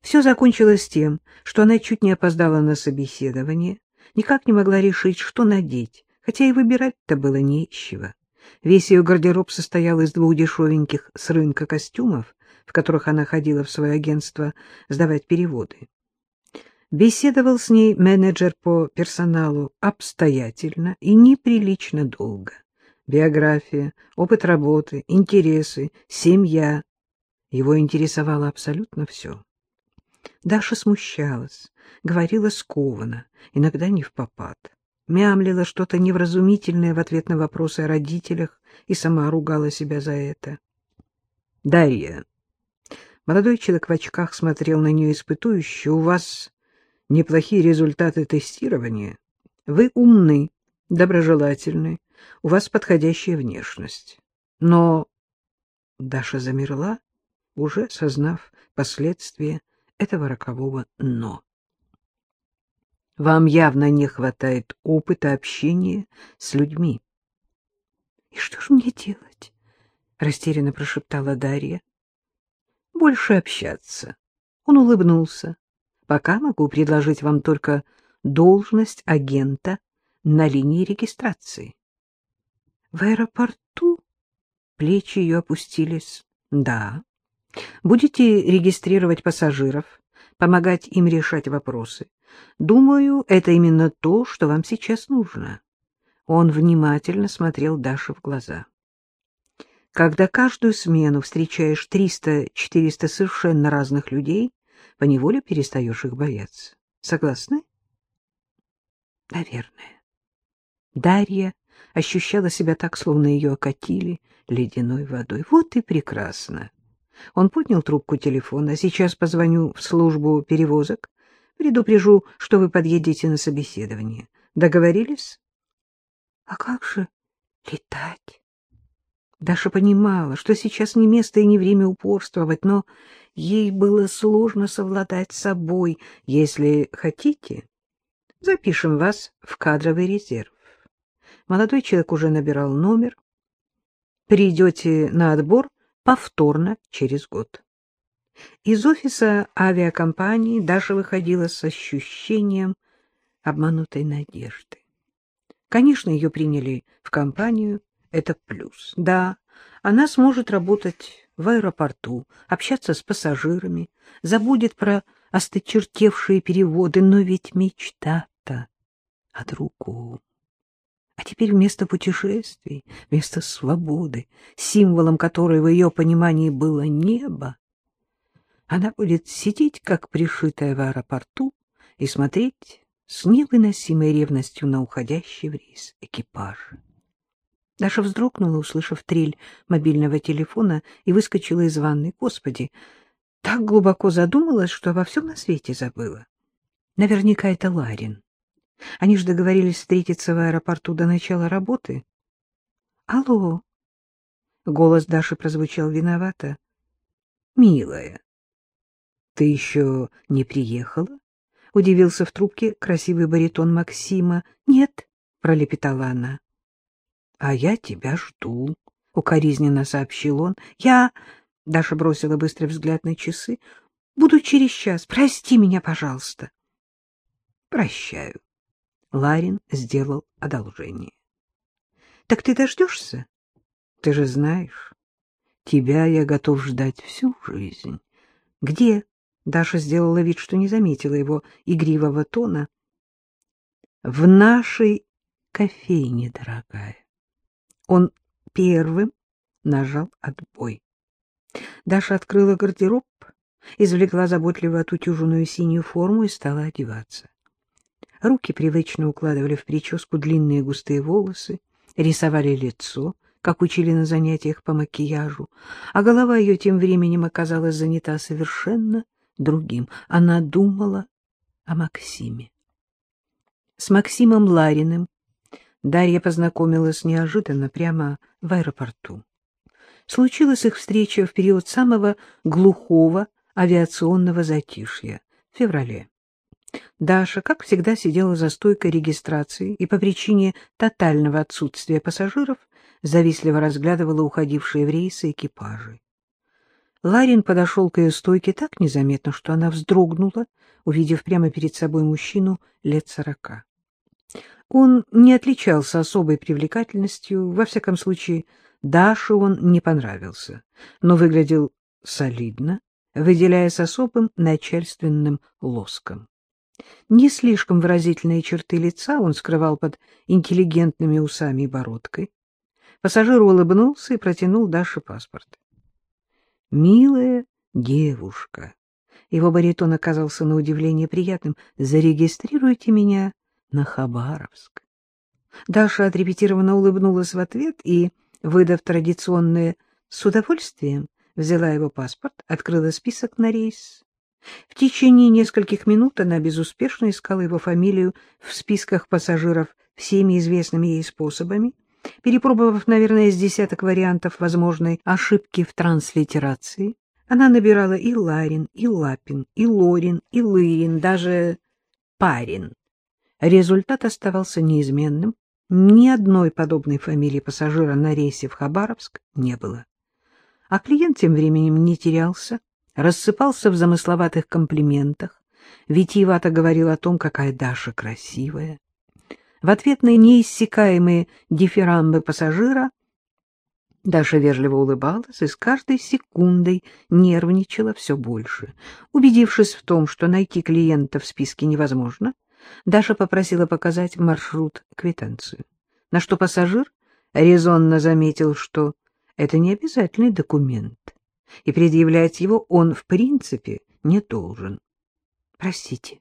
Все закончилось тем, что она чуть не опоздала на собеседование, никак не могла решить, что надеть, хотя и выбирать-то было нечего. Весь ее гардероб состоял из двух дешевеньких с рынка костюмов, в которых она ходила в свое агентство сдавать переводы. Беседовал с ней менеджер по персоналу обстоятельно и неприлично долго. Биография, опыт работы, интересы, семья. Его интересовало абсолютно все. Даша смущалась, говорила скованно, иногда не в попад. Мямлила что-то невразумительное в ответ на вопросы о родителях и сама ругала себя за это. — Дарья. Молодой человек в очках смотрел на нее испытующе. — У вас неплохие результаты тестирования. Вы умны, доброжелательны, у вас подходящая внешность. Но Даша замерла, уже сознав последствия этого рокового «но». Вам явно не хватает опыта общения с людьми. — И что же мне делать? — растерянно прошептала Дарья. — Больше общаться. Он улыбнулся. Пока могу предложить вам только должность агента на линии регистрации. В аэропорту плечи ее опустились. Да. Будете регистрировать пассажиров, помогать им решать вопросы. Думаю, это именно то, что вам сейчас нужно. Он внимательно смотрел Даше в глаза. Когда каждую смену встречаешь 300-400 совершенно разных людей, поневоле перестаешь их бояться. Согласны? Наверное. Дарья ощущала себя так, словно ее окатили ледяной водой. Вот и прекрасно. Он поднял трубку телефона. Сейчас позвоню в службу перевозок. Предупрежу, что вы подъедете на собеседование. Договорились? А как же летать? Даша понимала, что сейчас не место и не время упорствовать, но ей было сложно совладать с собой. Если хотите, запишем вас в кадровый резерв. Молодой человек уже набирал номер. Придете на отбор повторно через год. Из офиса авиакомпании Даша выходила с ощущением обманутой надежды. Конечно, ее приняли в компанию, это плюс. Да, она сможет работать в аэропорту, общаться с пассажирами, забудет про осточертевшие переводы, но ведь мечта-то о другом. А теперь вместо путешествий, вместо свободы, символом которой в ее понимании было небо, она будет сидеть, как пришитая в аэропорту, и смотреть с невыносимой ревностью на уходящий в рейс экипаж. Даша вздрогнула, услышав трель мобильного телефона, и выскочила из ванной. Господи, так глубоко задумалась, что во всем на свете забыла. Наверняка это Ларин. Они же договорились встретиться в аэропорту до начала работы. — Алло! — голос Даши прозвучал виновато. — Милая, ты еще не приехала? — удивился в трубке красивый баритон Максима. — Нет, — пролепетала она. — А я тебя жду, — укоризненно сообщил он. — Я... — Даша бросила быстрый взгляд на часы. — Буду через час. Прости меня, пожалуйста. — Прощаю. Ларин сделал одолжение. — Так ты дождешься? Ты же знаешь, тебя я готов ждать всю жизнь. — Где? — Даша сделала вид, что не заметила его игривого тона. — В нашей кофейне, дорогая. Он первым нажал отбой. Даша открыла гардероб, извлекла заботливо отутюженную синюю форму и стала одеваться. Руки привычно укладывали в прическу длинные густые волосы, рисовали лицо, как учили на занятиях по макияжу, а голова ее тем временем оказалась занята совершенно другим. Она думала о Максиме. С Максимом Лариным Дарья познакомилась неожиданно прямо в аэропорту. Случилась их встреча в период самого глухого авиационного затишья, в феврале. Даша, как всегда, сидела за стойкой регистрации и по причине тотального отсутствия пассажиров завистливо разглядывала уходившие в рейсы экипажи. Ларин подошел к ее стойке так незаметно, что она вздрогнула, увидев прямо перед собой мужчину лет сорока. Он не отличался особой привлекательностью, во всяком случае, Даше он не понравился, но выглядел солидно, выделяясь особым начальственным лоском. Не слишком выразительные черты лица он скрывал под интеллигентными усами и бородкой. Пассажир улыбнулся и протянул Даше паспорт. — Милая девушка, его баритон оказался на удивление приятным, — зарегистрируйте меня на Хабаровск. Даша отрепетированно улыбнулась в ответ и, выдав традиционное «с удовольствием», взяла его паспорт, открыла список на рейс. В течение нескольких минут она безуспешно искала его фамилию в списках пассажиров всеми известными ей способами, перепробовав, наверное, с десяток вариантов возможной ошибки в транслитерации. Она набирала и Ларин, и Лапин, и Лорин, и Лырин, даже Парин. Результат оставался неизменным. Ни одной подобной фамилии пассажира на рейсе в Хабаровск не было. А клиент тем временем не терялся, рассыпался в замысловатых комплиментах, витиевато говорил о том, какая Даша красивая. В ответ на неиссякаемые дифирамбы пассажира Даша вежливо улыбалась и с каждой секундой нервничала все больше. Убедившись в том, что найти клиента в списке невозможно, Даша попросила показать маршрут-квитанцию, на что пассажир резонно заметил, что это не обязательный документ, и предъявлять его он, в принципе, не должен. — Простите.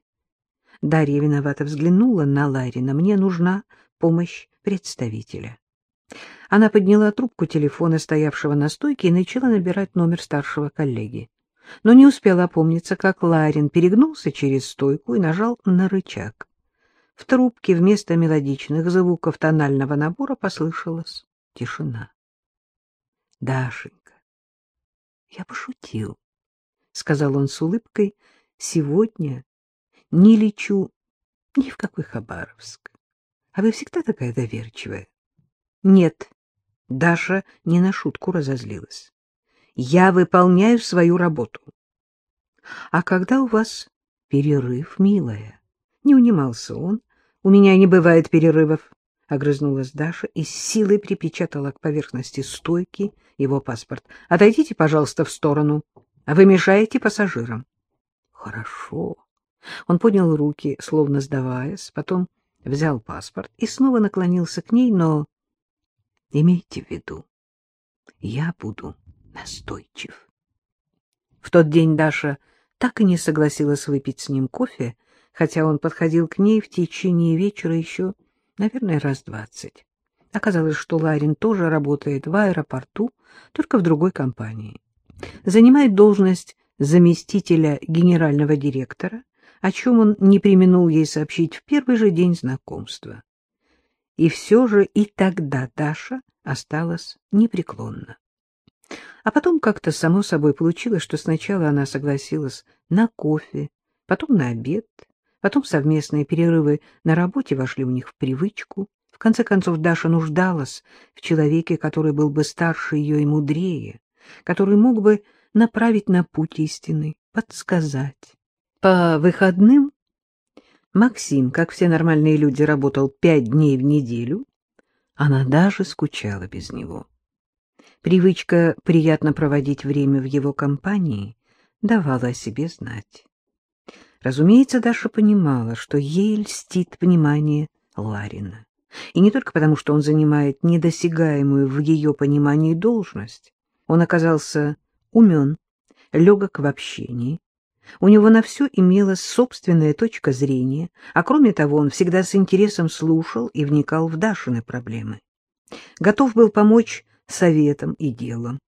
Дарья виновато взглянула на Ларина. Мне нужна помощь представителя. Она подняла трубку телефона, стоявшего на стойке, и начала набирать номер старшего коллеги но не успела опомниться, как Ларин перегнулся через стойку и нажал на рычаг. В трубке вместо мелодичных звуков тонального набора послышалась тишина. — Дашенька, я пошутил, — сказал он с улыбкой, — сегодня не лечу ни в какой Хабаровск. А вы всегда такая доверчивая. — Нет, Даша не на шутку разозлилась. Я выполняю свою работу. — А когда у вас перерыв, милая? Не унимался он. — У меня не бывает перерывов, — огрызнулась Даша и с силой припечатала к поверхности стойки его паспорт. — Отойдите, пожалуйста, в сторону. Вы мешаете пассажирам. — Хорошо. Он поднял руки, словно сдаваясь, потом взял паспорт и снова наклонился к ней, но имейте в виду, я буду настойчив. В тот день Даша так и не согласилась выпить с ним кофе, хотя он подходил к ней в течение вечера еще, наверное, раз двадцать. Оказалось, что Ларин тоже работает в аэропорту, только в другой компании. Занимает должность заместителя генерального директора, о чем он не применул ей сообщить в первый же день знакомства. И все же и тогда Даша осталась непреклонна. А потом как-то само собой получилось, что сначала она согласилась на кофе, потом на обед, потом совместные перерывы на работе вошли у них в привычку. В конце концов, Даша нуждалась в человеке, который был бы старше ее и мудрее, который мог бы направить на путь истины, подсказать. По выходным Максим, как все нормальные люди, работал пять дней в неделю. Она даже скучала без него. Привычка приятно проводить время в его компании давала о себе знать. Разумеется, Даша понимала, что ей льстит внимание Ларина. И не только потому, что он занимает недосягаемую в ее понимании должность. Он оказался умен, легок в общении. У него на все имелась собственная точка зрения, а кроме того он всегда с интересом слушал и вникал в Дашины проблемы. Готов был помочь советом и делом.